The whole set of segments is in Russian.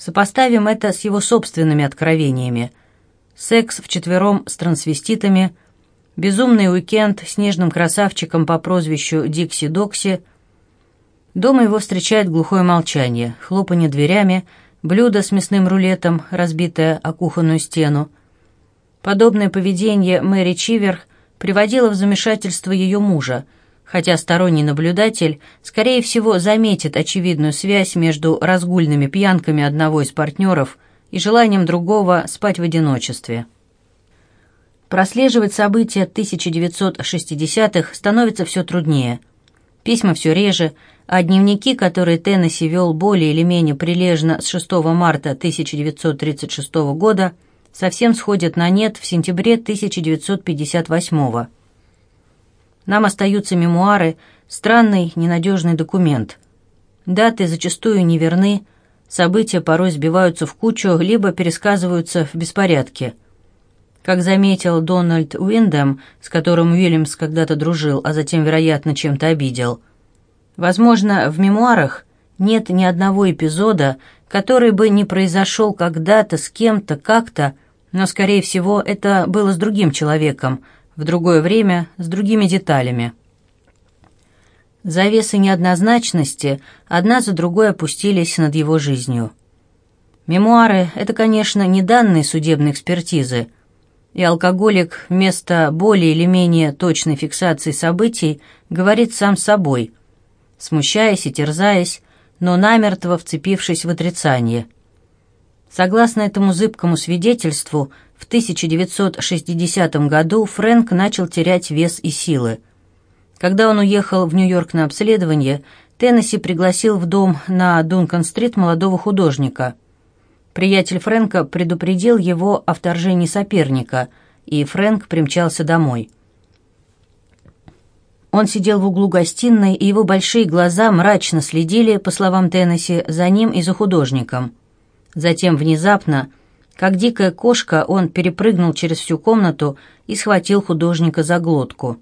Сопоставим это с его собственными откровениями. Секс вчетвером с трансвеститами, безумный уикенд с нежным красавчиком по прозвищу Дикси Докси. Дома его встречает глухое молчание, хлопанье дверями, блюдо с мясным рулетом, разбитое о кухонную стену. Подобное поведение Мэри Чивер приводило в замешательство ее мужа – хотя сторонний наблюдатель, скорее всего, заметит очевидную связь между разгульными пьянками одного из партнеров и желанием другого спать в одиночестве. Прослеживать события 1960-х становится все труднее. Письма все реже, а дневники, которые Теннесси вел более или менее прилежно с 6 марта 1936 года, совсем сходят на нет в сентябре 1958 года. Нам остаются мемуары, странный, ненадежный документ. Даты зачастую неверны, события порой сбиваются в кучу, либо пересказываются в беспорядке. Как заметил Дональд Уиндем, с которым Уильямс когда-то дружил, а затем, вероятно, чем-то обидел, возможно, в мемуарах нет ни одного эпизода, который бы не произошел когда-то с кем-то, как-то, но, скорее всего, это было с другим человеком – в другое время с другими деталями. Завесы неоднозначности одна за другой опустились над его жизнью. Мемуары — это, конечно, не данные судебной экспертизы, и алкоголик вместо более или менее точной фиксации событий говорит сам собой, смущаясь и терзаясь, но намертво вцепившись в отрицание. Согласно этому зыбкому свидетельству, в 1960 году Фрэнк начал терять вес и силы. Когда он уехал в Нью-Йорк на обследование, Теннесси пригласил в дом на Дункан-стрит молодого художника. Приятель Фрэнка предупредил его о вторжении соперника, и Фрэнк примчался домой. Он сидел в углу гостиной, и его большие глаза мрачно следили, по словам Теннесси, за ним и за художником. Затем внезапно как дикая кошка, он перепрыгнул через всю комнату и схватил художника за глотку.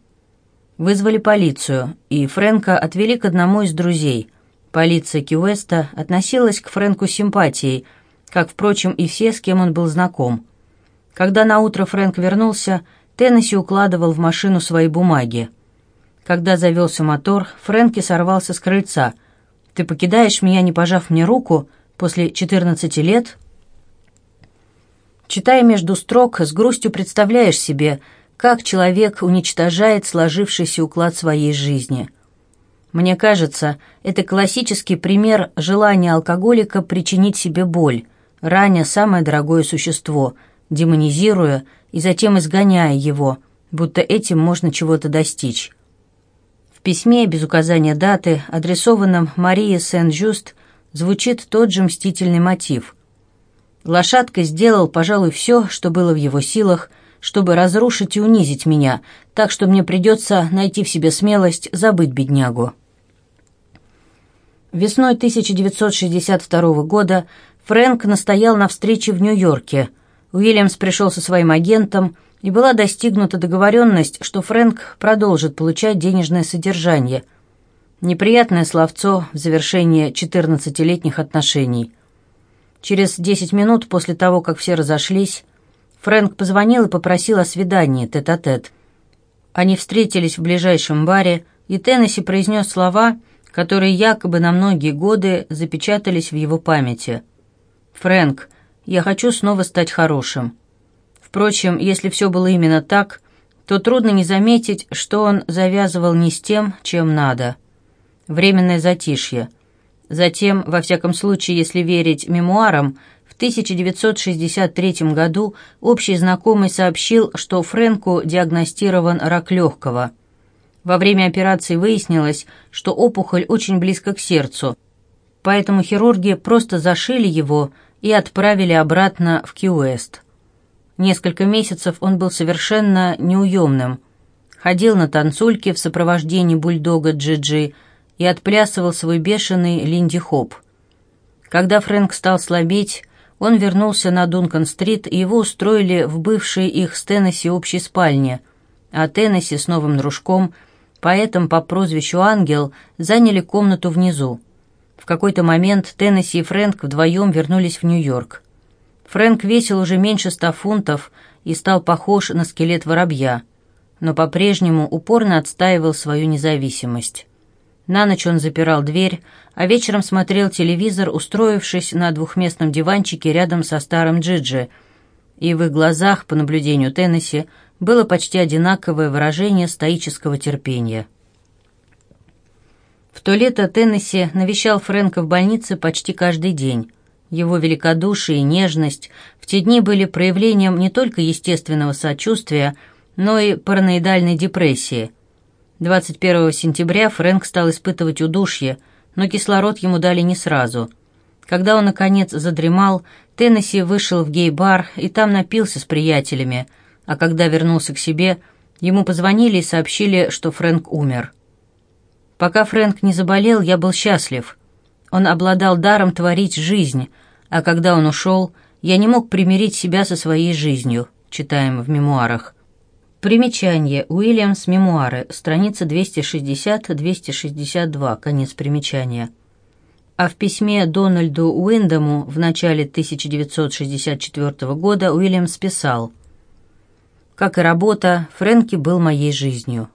Вызвали полицию, и Фрэнка отвели к одному из друзей. Полиция Кьюэста относилась к Фрэнку симпатией, как, впрочем, и все, с кем он был знаком. Когда наутро Фрэнк вернулся, Теннесси укладывал в машину свои бумаги. Когда завелся мотор, Фрэнки сорвался с крыльца. «Ты покидаешь меня, не пожав мне руку, после 14 лет?» Читая между строк, с грустью представляешь себе, как человек уничтожает сложившийся уклад своей жизни. Мне кажется, это классический пример желания алкоголика причинить себе боль, раня самое дорогое существо, демонизируя и затем изгоняя его, будто этим можно чего-то достичь. В письме без указания даты, адресованном Марии Сен-Жюст, звучит тот же мстительный мотив – Лошадка сделал, пожалуй, все, что было в его силах, чтобы разрушить и унизить меня, так что мне придется найти в себе смелость забыть беднягу. Весной 1962 года Фрэнк настоял на встрече в Нью-Йорке. Уильямс пришел со своим агентом, и была достигнута договоренность, что Фрэнк продолжит получать денежное содержание. Неприятное словцо в завершение 14-летних отношений – Через десять минут после того, как все разошлись, Фрэнк позвонил и попросил о свидании тет-а-тет. -тет. Они встретились в ближайшем баре, и Теннесси произнес слова, которые якобы на многие годы запечатались в его памяти. «Фрэнк, я хочу снова стать хорошим». Впрочем, если все было именно так, то трудно не заметить, что он завязывал не с тем, чем надо. Временное затишье – Затем, во всяком случае, если верить мемуарам, в 1963 году общий знакомый сообщил, что Фрэнку диагностирован рак легкого. Во время операции выяснилось, что опухоль очень близко к сердцу, поэтому хирурги просто зашили его и отправили обратно в Кьюэст. Несколько месяцев он был совершенно неуемным. Ходил на танцульке в сопровождении бульдога Джиджи, -Джи, и отплясывал свой бешеный линди-хоп. Когда Фрэнк стал слабеть, он вернулся на Дункан-стрит, и его устроили в бывшей их с Теннесси общей спальне, а Теннесси с новым дружком, поэтом по прозвищу Ангел, заняли комнату внизу. В какой-то момент Теннесси и Фрэнк вдвоем вернулись в Нью-Йорк. Фрэнк весил уже меньше ста фунтов и стал похож на скелет воробья, но по-прежнему упорно отстаивал свою независимость. На ночь он запирал дверь, а вечером смотрел телевизор, устроившись на двухместном диванчике рядом со старым Джиджи, и в их глазах, по наблюдению Теннесси, было почти одинаковое выражение стоического терпения. В то лето Теннесси навещал Фрэнка в больнице почти каждый день. Его великодушие и нежность в те дни были проявлением не только естественного сочувствия, но и параноидальной депрессии – 21 сентября Фрэнк стал испытывать удушье, но кислород ему дали не сразу. Когда он, наконец, задремал, Теннесси вышел в гей-бар и там напился с приятелями, а когда вернулся к себе, ему позвонили и сообщили, что Фрэнк умер. Пока Фрэнк не заболел, я был счастлив. Он обладал даром творить жизнь, а когда он ушел, я не мог примирить себя со своей жизнью, читаем в мемуарах. Примечание. Уильямс. Мемуары. Страница 260-262. Конец примечания. А в письме Дональду Уиндому в начале 1964 года Уильямс писал «Как и работа, Фрэнки был моей жизнью».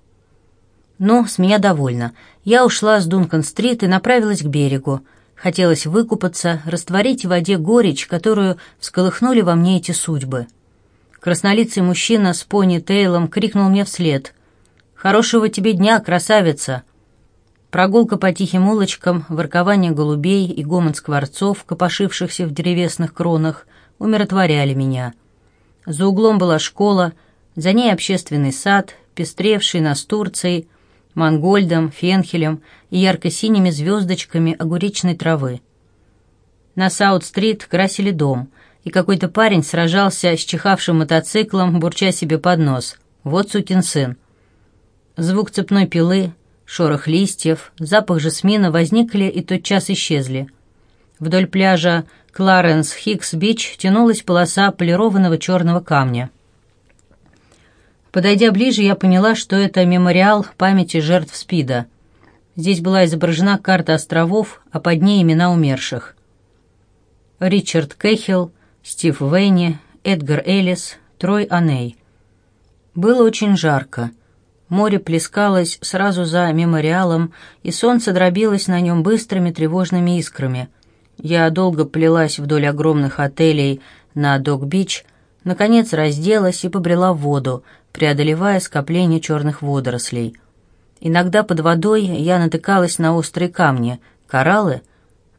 Ну, с меня довольно. Я ушла с Дункан-стрит и направилась к берегу. Хотелось выкупаться, растворить в воде горечь, которую всколыхнули во мне эти судьбы – Краснолицый мужчина с пони-тейлом крикнул мне вслед. «Хорошего тебе дня, красавица!» Прогулка по тихим улочкам, воркование голубей и гомон скворцов, копошившихся в древесных кронах, умиротворяли меня. За углом была школа, за ней общественный сад, пестревший настурцией, мангольдом, фенхелем и ярко-синими звездочками огуречной травы. На Саут-стрит красили дом — и какой-то парень сражался с чихавшим мотоциклом, бурча себе под нос. Вот сукин сын. Звук цепной пилы, шорох листьев, запах жасмина возникли и тотчас исчезли. Вдоль пляжа Кларенс Хикс-Бич тянулась полоса полированного черного камня. Подойдя ближе, я поняла, что это мемориал памяти жертв СПИДа. Здесь была изображена карта островов, а под ней имена умерших. Ричард Кэхилл, Стив Вейни, Эдгар Эллис, Трой Аней. Было очень жарко. Море плескалось сразу за мемориалом, и солнце дробилось на нем быстрыми тревожными искрами. Я долго плелась вдоль огромных отелей на Док-Бич, наконец разделась и побрела в воду, преодолевая скопление черных водорослей. Иногда под водой я натыкалась на острые камни, кораллы —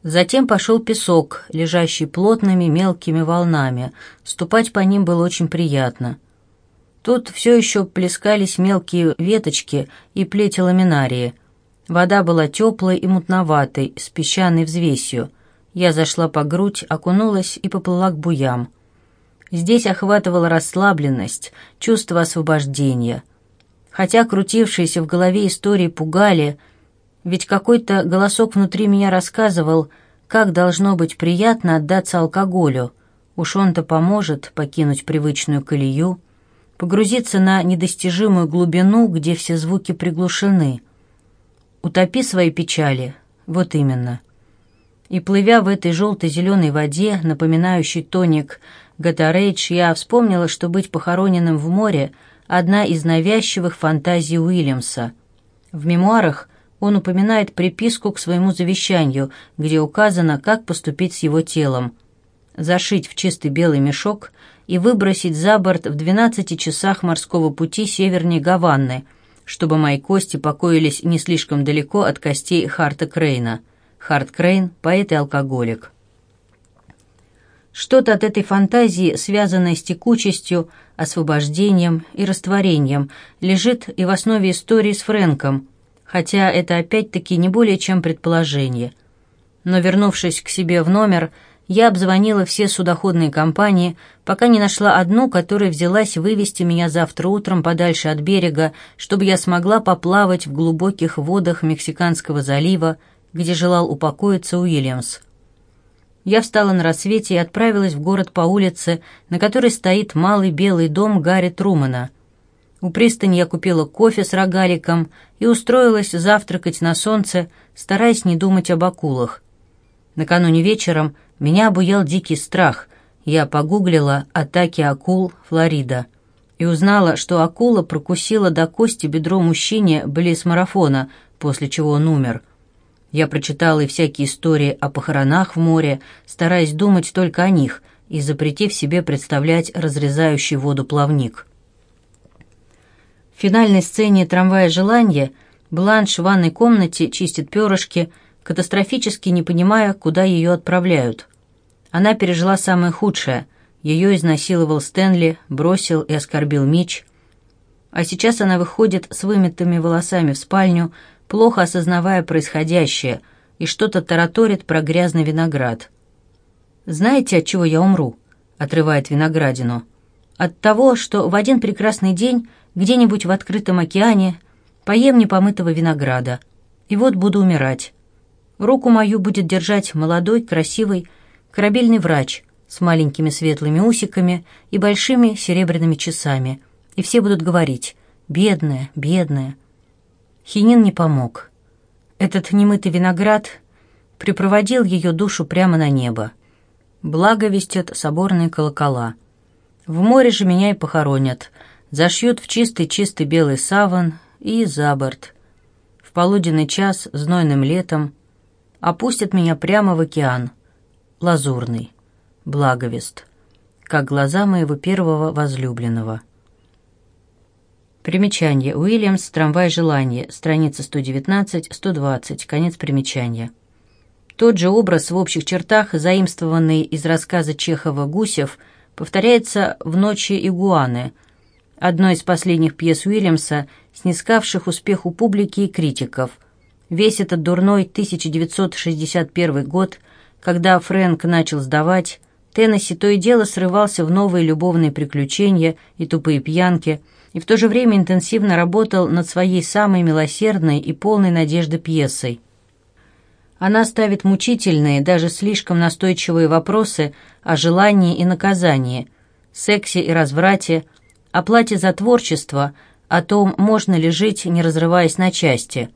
Затем пошел песок, лежащий плотными мелкими волнами. Ступать по ним было очень приятно. Тут все еще плескались мелкие веточки и плети ламинарии. Вода была теплой и мутноватой, с песчаной взвесью. Я зашла по грудь, окунулась и поплыла к буям. Здесь охватывала расслабленность, чувство освобождения. Хотя крутившиеся в голове истории пугали – ведь какой-то голосок внутри меня рассказывал, как должно быть приятно отдаться алкоголю. Уж он-то поможет покинуть привычную колею, погрузиться на недостижимую глубину, где все звуки приглушены. Утопи свои печали, вот именно. И плывя в этой желто-зеленой воде, напоминающей тоник Гатарейдж, я вспомнила, что быть похороненным в море — одна из навязчивых фантазий Уильямса. В мемуарах он упоминает приписку к своему завещанию, где указано, как поступить с его телом. Зашить в чистый белый мешок и выбросить за борт в 12 часах морского пути севернее Гаванны, чтобы мои кости покоились не слишком далеко от костей Харта Крейна. Харт Крейн – поэт и алкоголик. Что-то от этой фантазии, связанное с текучестью, освобождением и растворением, лежит и в основе истории с Фрэнком – хотя это опять-таки не более чем предположение. Но вернувшись к себе в номер, я обзвонила все судоходные компании, пока не нашла одну, которая взялась вывести меня завтра утром подальше от берега, чтобы я смогла поплавать в глубоких водах Мексиканского залива, где желал упокоиться Уильямс. Я встала на рассвете и отправилась в город по улице, на которой стоит малый белый дом Гарри Трумана. У пристани я купила кофе с рогаликом и устроилась завтракать на солнце, стараясь не думать об акулах. Накануне вечером меня обуял дикий страх. Я погуглила «Атаки акул, Флорида» и узнала, что акула прокусила до кости бедро мужчине близ марафона, после чего он умер. Я прочитала и всякие истории о похоронах в море, стараясь думать только о них и запретив себе представлять разрезающий воду плавник. В финальной сцене «Трамвая желания» Бланш в ванной комнате чистит перышки, катастрофически не понимая, куда ее отправляют. Она пережила самое худшее. Ее изнасиловал Стэнли, бросил и оскорбил Мич. А сейчас она выходит с вымытыми волосами в спальню, плохо осознавая происходящее, и что-то тараторит про грязный виноград. «Знаете, от чего я умру?» — отрывает виноградину. «От того, что в один прекрасный день где-нибудь в открытом океане поем непомытого винограда, и вот буду умирать. Руку мою будет держать молодой, красивый, корабельный врач с маленькими светлыми усиками и большими серебряными часами, и все будут говорить «бедная, бедная». Хинин не помог. Этот немытый виноград припроводил ее душу прямо на небо. Благо вестят соборные колокола. В море же меня и похоронят, зашьют в чистый-чистый белый саван и за борт. В полуденный час, знойным летом, опустят меня прямо в океан, лазурный, благовест, как глаза моего первого возлюбленного. Примечание. Уильямс. Трамвай желания. Страница 119-120. Конец примечания. Тот же образ в общих чертах, заимствованный из рассказа Чехова «Гусев», повторяется в «Ночи игуаны», одной из последних пьес Уильямса, снискавших успех у публики и критиков. Весь этот дурной 1961 год, когда Фрэнк начал сдавать, Теннесси то и дело срывался в новые любовные приключения и тупые пьянки, и в то же время интенсивно работал над своей самой милосердной и полной надежды пьесой. Она ставит мучительные, даже слишком настойчивые вопросы о желании и наказании, сексе и разврате, о плате за творчество, о том, можно ли жить, не разрываясь на части.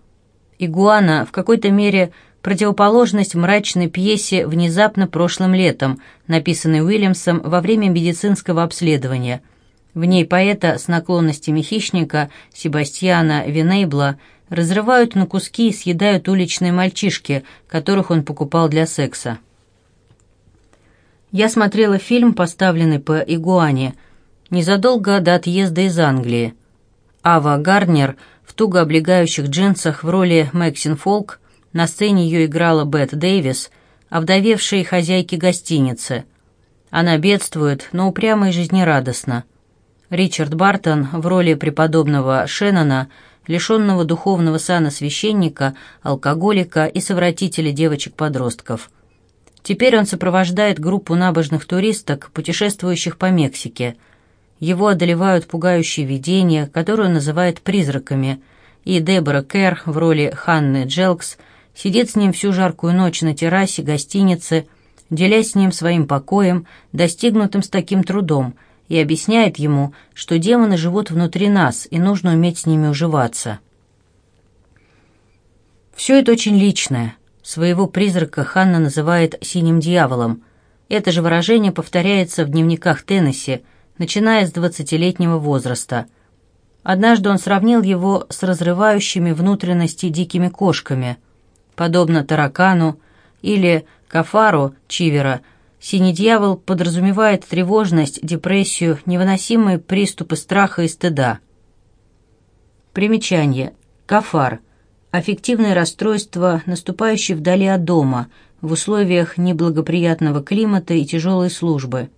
Игуана в какой-то мере противоположность мрачной пьесе «Внезапно прошлым летом», написанной Уильямсом во время медицинского обследования. В ней поэта с наклонностями хищника Себастьяна Винейбла разрывают на куски и съедают уличные мальчишки, которых он покупал для секса. Я смотрела фильм, поставленный по Игуане – незадолго до отъезда из Англии. Ава Гарнер в туго облегающих джинсах в роли Мэксин Фолк, на сцене ее играла Бет Дэвис, овдовевшей хозяйки гостиницы. Она бедствует, но упрямо и жизнерадостна. Ричард Бартон в роли преподобного Шеннона, лишенного духовного сана священника, алкоголика и совратителя девочек-подростков. Теперь он сопровождает группу набожных туристок, путешествующих по Мексике – его одолевают пугающие видения, которые он называет призраками, и Дебора Кэр в роли Ханны Джелкс сидит с ним всю жаркую ночь на террасе гостиницы, делясь с ним своим покоем, достигнутым с таким трудом, и объясняет ему, что демоны живут внутри нас, и нужно уметь с ними уживаться. Все это очень личное. Своего призрака Ханна называет «синим дьяволом». Это же выражение повторяется в дневниках Теннесси – начиная с двадцатилетнего возраста. Однажды он сравнил его с разрывающими внутренности дикими кошками, подобно таракану или кафару Чивера. Синий дьявол подразумевает тревожность, депрессию, невыносимые приступы страха и стыда. Примечание. Кафар. Аффективное расстройство, наступающее вдали от дома, в условиях неблагоприятного климата и тяжелой службы.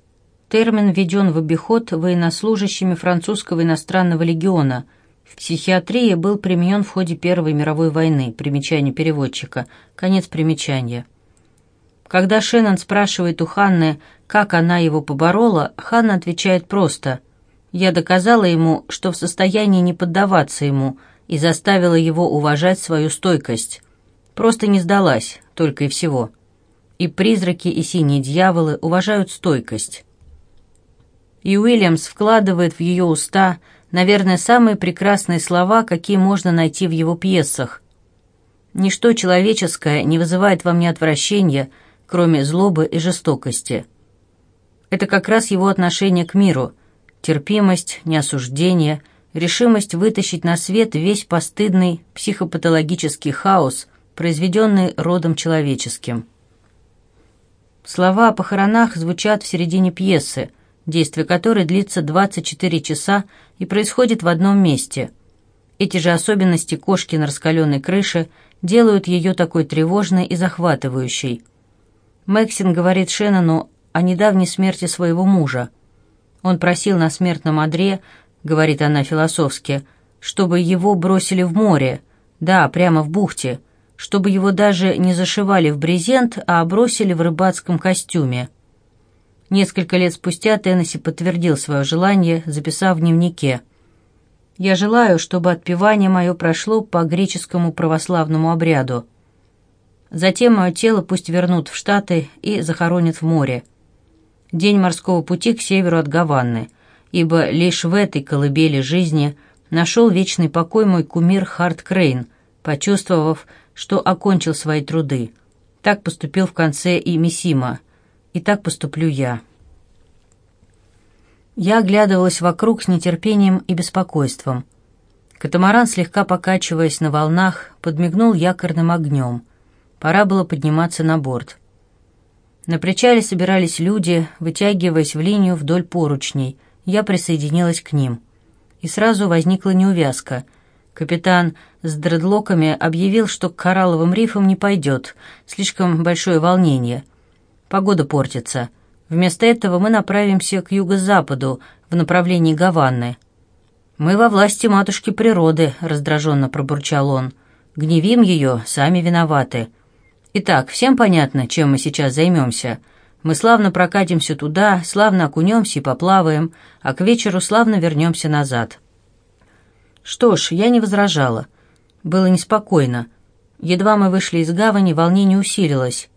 Термин введен в обиход военнослужащими французского иностранного легиона. В психиатрии был применен в ходе Первой мировой войны. Примечание переводчика. Конец примечания. Когда Шеннон спрашивает у Ханны, как она его поборола, Ханна отвечает просто «Я доказала ему, что в состоянии не поддаваться ему, и заставила его уважать свою стойкость. Просто не сдалась, только и всего. И призраки, и синие дьяволы уважают стойкость» и Уильямс вкладывает в ее уста, наверное, самые прекрасные слова, какие можно найти в его пьесах. «Ничто человеческое не вызывает во мне отвращения, кроме злобы и жестокости. Это как раз его отношение к миру, терпимость, неосуждение, решимость вытащить на свет весь постыдный психопатологический хаос, произведенный родом человеческим. Слова о похоронах звучат в середине пьесы, действие которой длится 24 часа и происходит в одном месте. Эти же особенности кошки на раскаленной крыше делают ее такой тревожной и захватывающей. Мэксин говорит Шеннону о недавней смерти своего мужа. Он просил на смертном одре, говорит она философски, чтобы его бросили в море, да, прямо в бухте, чтобы его даже не зашивали в брезент, а бросили в рыбацком костюме. Несколько лет спустя Теннесси подтвердил свое желание, записав в дневнике. «Я желаю, чтобы отпевание мое прошло по греческому православному обряду. Затем мое тело пусть вернут в Штаты и захоронят в море день морского пути к северу от Гаваны, ибо лишь в этой колыбели жизни нашел вечный покой мой кумир Харт Крейн, почувствовав, что окончил свои труды. Так поступил в конце и Мисима, и так поступлю я. Я оглядывалась вокруг с нетерпением и беспокойством. Катамаран, слегка покачиваясь на волнах, подмигнул якорным огнем. Пора было подниматься на борт. На причале собирались люди, вытягиваясь в линию вдоль поручней. Я присоединилась к ним. И сразу возникла неувязка. Капитан с дредлоками объявил, что к коралловым рифам не пойдет. Слишком большое волнение. Погода портится. Вместо этого мы направимся к юго-западу, в направлении Гаваны. «Мы во власти матушки природы», — раздраженно пробурчал он. «Гневим ее, сами виноваты». Итак, всем понятно, чем мы сейчас займемся. Мы славно прокатимся туда, славно окунемся и поплаваем, а к вечеру славно вернемся назад. Что ж, я не возражала. Было неспокойно. Едва мы вышли из гавани, волнение усилилось.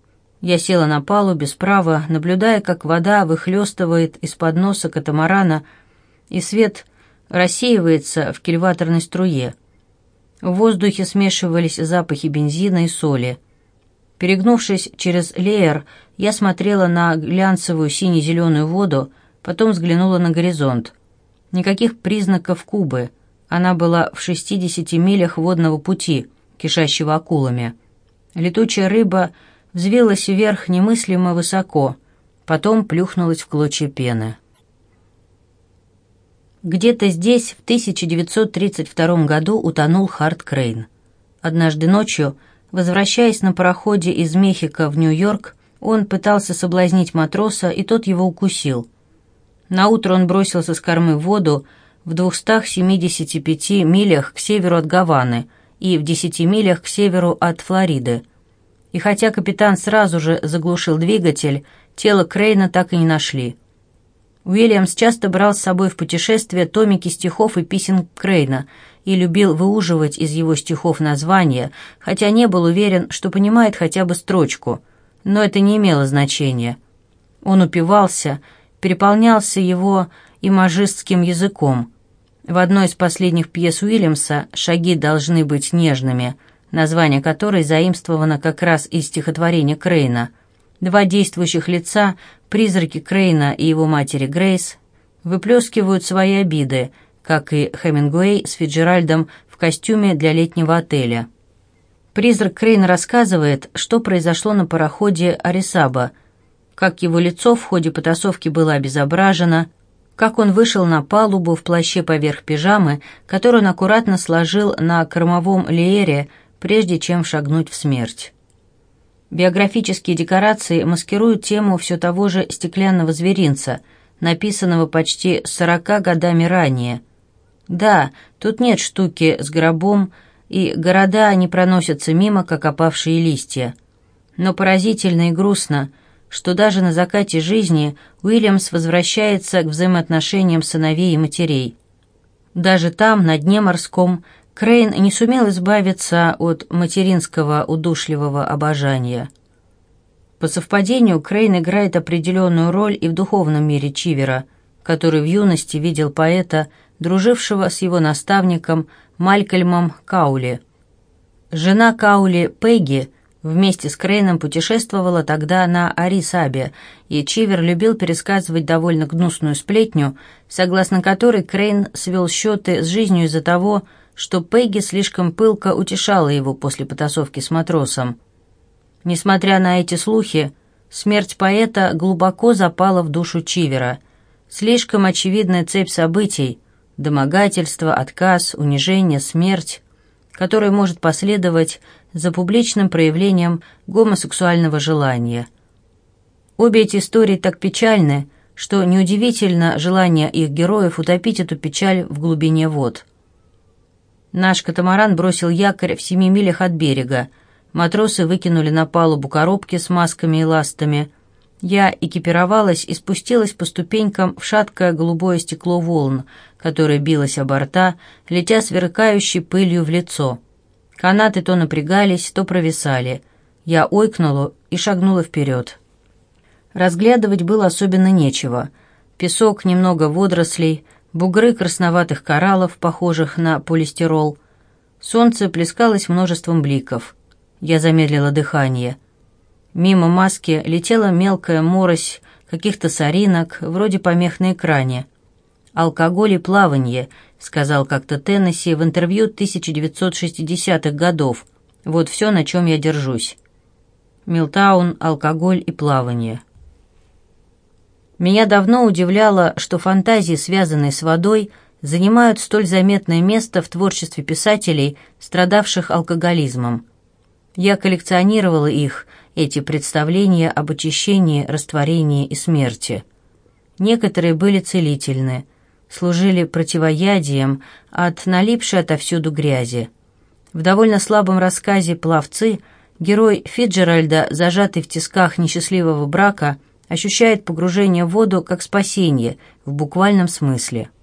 Я села на палубе справа, наблюдая, как вода выхлестывает из-под носа катамарана, и свет рассеивается в кильваторной струе. В воздухе смешивались запахи бензина и соли. Перегнувшись через леер, я смотрела на глянцевую сине-зеленую воду, потом взглянула на горизонт. Никаких признаков Кубы. Она была в 60 милях водного пути, кишащего акулами. Летучая рыба взвилась вверх немыслимо высоко, потом плюхнулась в клочья пены. Где-то здесь в 1932 году утонул Харт Крейн. Однажды ночью Возвращаясь на пароходе из Мехико в Нью-Йорк, он пытался соблазнить матроса, и тот его укусил. Наутро он бросился с кормы в воду в 275 милях к северу от Гаваны и в 10 милях к северу от Флориды. И хотя капитан сразу же заглушил двигатель, тело Крейна так и не нашли. Уильямс часто брал с собой в путешествие томики стихов и песен Крейна – и любил выуживать из его стихов названия, хотя не был уверен, что понимает хотя бы строчку. Но это не имело значения. Он упивался, переполнялся его имажистским языком. В одной из последних пьес Уильямса «Шаги должны быть нежными», название которой заимствовано как раз из стихотворения Крейна. Два действующих лица, призраки Крейна и его матери Грейс, выплескивают свои обиды – как и Хемингуэй с Фиджеральдом в костюме для летнего отеля. Призрак Крейн рассказывает, что произошло на пароходе Арисаба, как его лицо в ходе потасовки было обезображено, как он вышел на палубу в плаще поверх пижамы, которую он аккуратно сложил на кормовом леере, прежде чем шагнуть в смерть. Биографические декорации маскируют тему все того же стеклянного зверинца, написанного почти сорока годами ранее – да, тут нет штуки с гробом, и города не проносятся мимо, как опавшие листья. Но поразительно и грустно, что даже на закате жизни Уильямс возвращается к взаимоотношениям сыновей и матерей. Даже там, на дне морском, Крейн не сумел избавиться от материнского удушливого обожания. По совпадению, Крейн играет определенную роль и в духовном мире Чивера, который в юности видел поэта – дружившего с его наставником Малькольмом Каули. Жена Каули, Пегги, Вместе с Крейном путешествовала тогда на Арисабе, и Чивер любил пересказывать довольно гнусную сплетню, согласно которой Крейн свел счеты с жизнью из-за того, что Пегги слишком пылко утешала его после потасовки с матросом. Несмотря на эти слухи, смерть поэта глубоко запала в душу Чивера. Слишком очевидная цепь событий – домогательство, отказ, унижение, смерть, которая может последовать за публичным проявлением гомосексуального желания. Обе эти истории так печальны, что неудивительно желание их героев утопить эту печаль в глубине вод. Наш катамаран бросил якорь в семи милях от берега. Матросы выкинули на палубу коробки с масками и ластами. Я экипировалась и спустилась по ступенькам в шаткое голубое стекло волн, которое билось о борта, летя сверкающей пылью в лицо. Канаты то напрягались, то провисали. Я ойкнула и шагнула вперед. Разглядывать было особенно нечего. Песок, немного водорослей, бугры красноватых кораллов, похожих на полистирол. Солнце плескалось множеством бликов. Я замедлила дыхание. Мимо маски летела мелкая морось каких-то соринок, вроде помех на экране. «Алкоголь и плавание», — сказал как-то Теннесси в интервью 1960-х годов. «Вот все, на чем я держусь». Милтаун, алкоголь и плавание. Меня давно удивляло, что фантазии, связанные с водой, занимают столь заметное место в творчестве писателей, страдавших алкоголизмом. Я коллекционировала их, эти представления об очищении, растворении и смерти. Некоторые были целительны, служили противоядием от налипшей отовсюду грязи. В довольно слабом рассказе «Пловцы» герой Фиджеральда, зажатый в тисках несчастливого брака, ощущает погружение в воду как спасение в буквальном смысле –